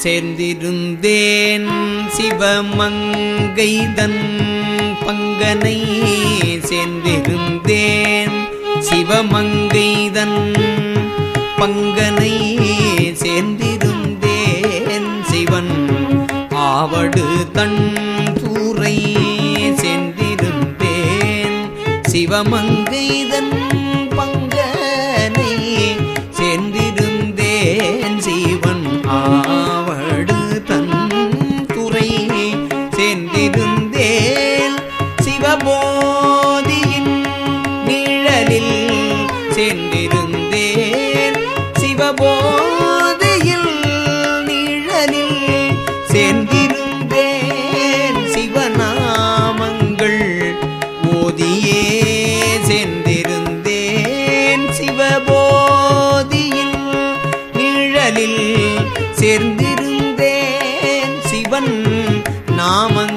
சேர்ந்திருந்தேன் சிவமங்கைதன் பங்கனை சேர்ந்திருந்தேன் சிவமங்கைதன் பங்கனை சேர்ந்திருந்தேன் சிவன் ஆவடு தன் தூரை சேர்ந்திருந்தேன் சிவமங்கைதன் பங்க சிவபோதியின் நிழலில் சென்றிருந்தேன் சிவபோதியில் நிழலில் சென்றிருந்தேன் சிவநாமங்கள் ஓதியே சென்றிருந்தேன் சிவபோதியில் நிழலில் சேர்ந்திருந்தேன். சிவன் நாமங்கள்